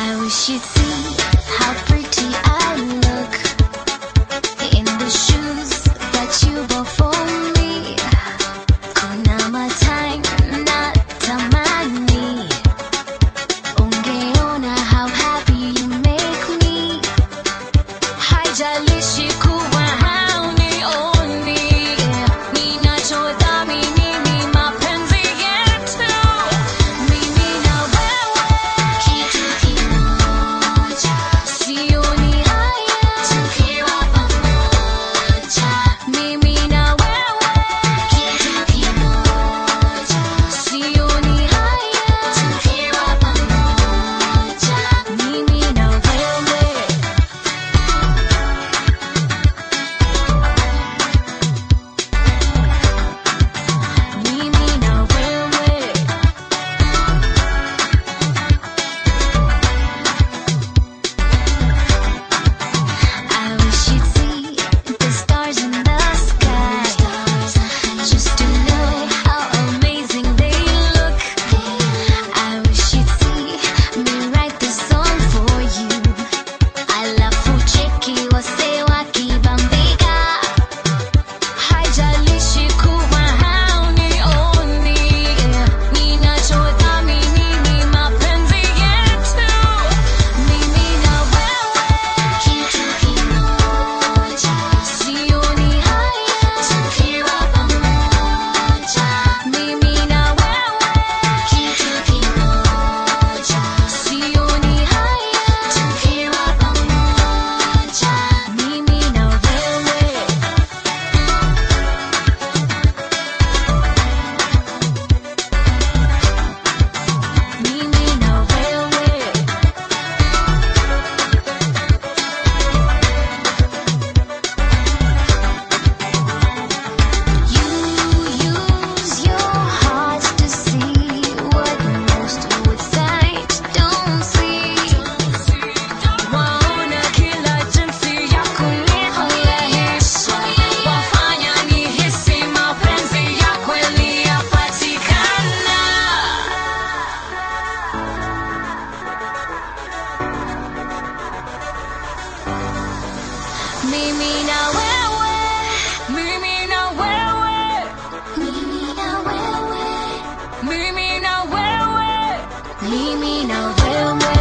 I wish you'd see how pretty I look in the shoes that you bought for me. Na tamani. How happy you make me. Mimi na wewe, mimi na wewe, mimi na wewe, mimi na wewe, mimi na wewe.